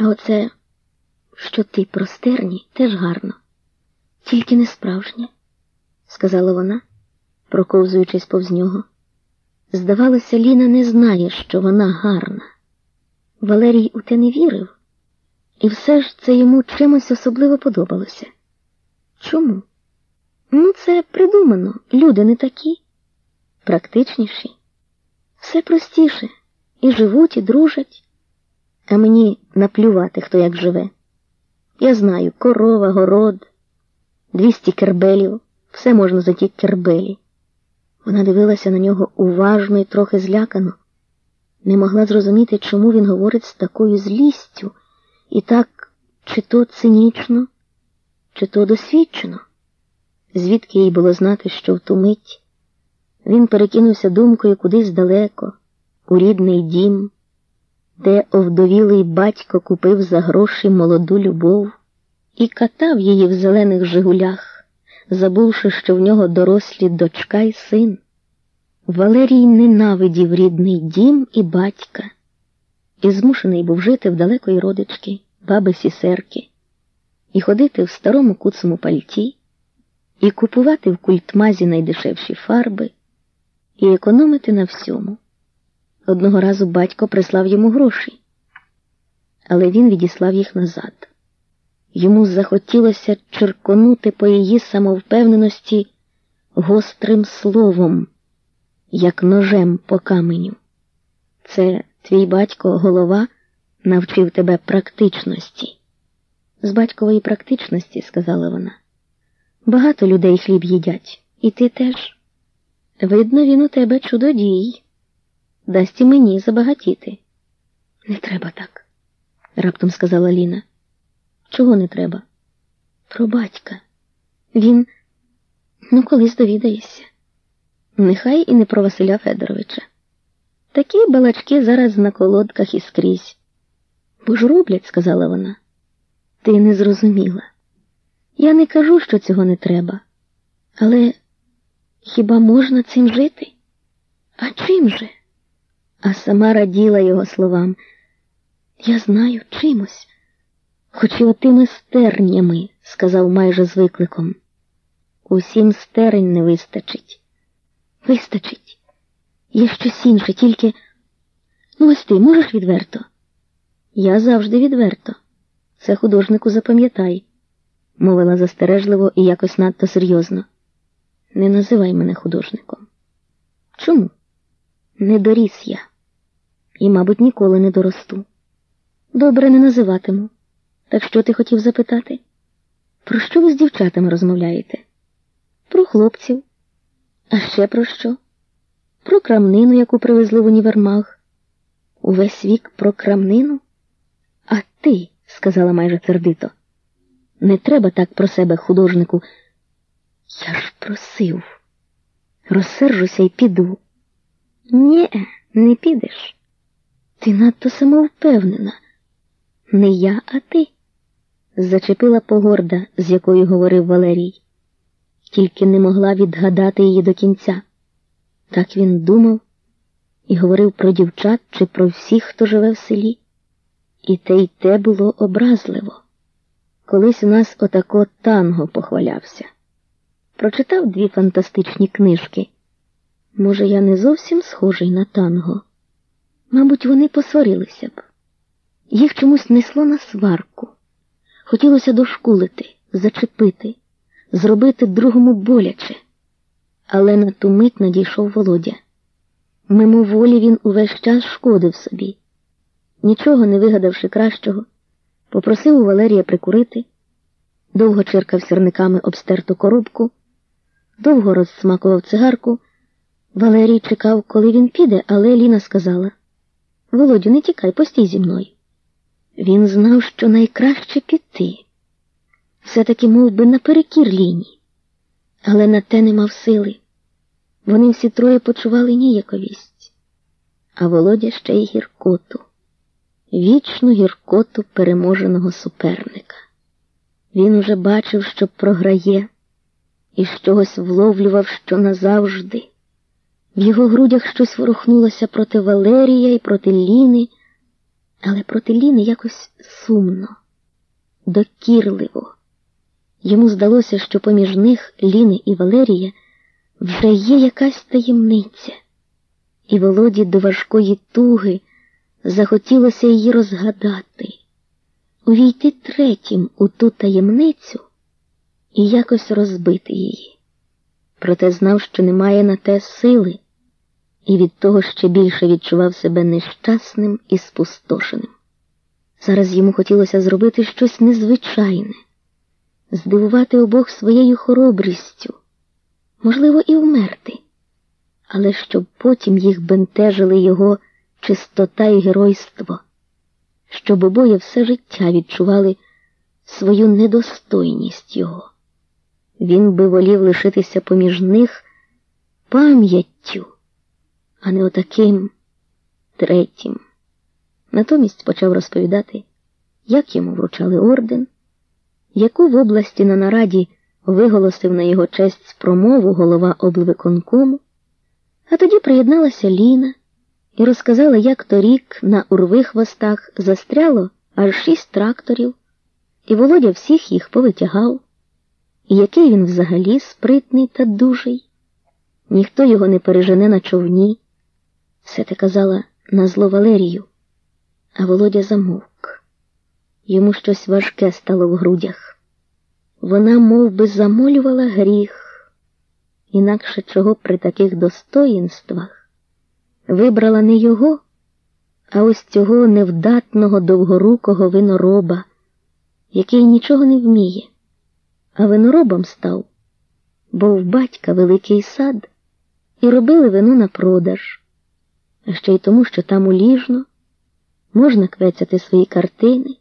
А оце, що ти простерні, теж гарно, тільки не справжнє, сказала вона, проковзуючись повз нього. Здавалося, Ліна не знає, що вона гарна. Валерій у те не вірив, і все ж це йому чимось особливо подобалося. Чому? Ну, це придумано. Люди не такі, практичніші, все простіше, і живуть, і дружать, а мені наплювати, хто як живе. Я знаю корова, город, двісті кербелів, все можна за ті кербелі. Вона дивилася на нього уважно і трохи злякано, не могла зрозуміти, чому він говорить з такою злістю і так чи то цинічно, чи то досвідчено. Звідки їй було знати, що в ту мить він перекинувся думкою кудись далеко, у рідний дім, де овдовілий батько купив за гроші молоду любов і катав її в зелених жигулях, забувши, що в нього дорослі дочка й син. Валерій ненавидів рідний дім і батька, і змушений був жити в далекої родички, баби сісерки, і ходити в старому куцому пальті, і купувати в культмазі найдешевші фарби, і економити на всьому. Одного разу батько прислав йому гроші, але він відіслав їх назад. Йому захотілося черконути по її самовпевненості гострим словом, як ножем по каменю. Це твій батько голова навчив тебе практичності. З батькової практичності, сказала вона. Багато людей хліб їдять, і ти теж. Видно, він у тебе чудодій. Дасть і мені забагатіти. Не треба так, раптом сказала Ліна. Чого не треба? Про батька. Він, ну, колись довідаєшся. Нехай і не про Василя Федоровича. Такі балачки зараз на колодках і скрізь. Бо ж роблять, сказала вона. Ти не зрозуміла. Я не кажу, що цього не треба. Але хіба можна цим жити? А чим же? А сама раділа його словам. Я знаю чимось, хоч і отими стернями, сказав майже з викликом. Усім стерень не вистачить. Вистачить. Є щось інше, тільки. Ну, ось ти можеш відверто? Я завжди відверто. Це художнику запам'ятай, мовила застережливо і якось надто серйозно. Не називай мене художником. Чому? Не доріс я і, мабуть, ніколи не доросту. Добре не називатиму. Так що ти хотів запитати? Про що ви з дівчатами розмовляєте? Про хлопців. А ще про що? Про крамнину, яку привезли в універмаг. Увесь вік про крамнину? А ти, сказала майже сердито, не треба так про себе, художнику. Я ж просив. Розсержуся і піду. Нє, не підеш. Ти надто самовпевнена. Не я, а ти, зачепила погорда, з якою говорив Валерій, тільки не могла відгадати її до кінця. Так він думав і говорив про дівчат чи про всіх, хто живе в селі. І те й те було образливо. Колись у нас отако танго похвалявся. Прочитав дві фантастичні книжки. Може, я не зовсім схожий на танго. Мабуть, вони посварилися б. Їх чомусь несло на сварку. Хотілося дошкулити, зачепити, зробити другому боляче. Але на ту мить надійшов Володя. Мимоволі він увесь час шкодив собі. Нічого не вигадавши кращого, попросив у Валерія прикурити, довго черкав сірниками обстерту коробку, довго розсмакував цигарку. Валерій чекав, коли він піде, але Ліна сказала Володю, не тікай, постій зі мною. Він знав, що найкраще піти. Все-таки мов би, наперекір Ліні, але на те не мав сили. Вони всі троє почували ніяковість, а Володя ще й гіркоту, вічну гіркоту переможеного суперника. Він уже бачив, що програє, і з чогось вловлював, що назавжди. В його грудях щось ворухнулося проти Валерія і проти Ліни. Але проти Ліни якось сумно, докірливо. Йому здалося, що поміж них Ліни і Валерія вже є якась таємниця, і Володі до важкої туги захотілося її розгадати, увійти третім у ту таємницю і якось розбити її. Проте знав, що немає на те сили, і від того ще більше відчував себе нещасним і спустошеним. Зараз йому хотілося зробити щось незвичайне, здивувати обох своєю хоробрістю, можливо, і вмерти, але щоб потім їх бентежили його чистота і геройство, щоб обоє все життя відчували свою недостойність його. Він би волів лишитися поміж них пам'яттю, а не отаким третім. Натомість почав розповідати, як йому вручали орден, яку в області на нараді виголосив на його честь промову голова облвиконкому, а тоді приєдналася Ліна і розказала, як торік на урвихвостах застряло аж шість тракторів, і Володя всіх їх повитягав, і який він взагалі спритний та дужий. Ніхто його не пережене на човні. Все те казала на зло Валерію, а Володя замовк. Йому щось важке стало в грудях. Вона мов би, замолювала гріх, інакше чого при таких достоїнствах вибрала не його, а ось цього невдатного довгорукого винороба, який нічого не вміє, а виноробом став, бо в батька великий сад і робили вину на продаж, а ще й тому, що там уліжно можна квецяти свої картини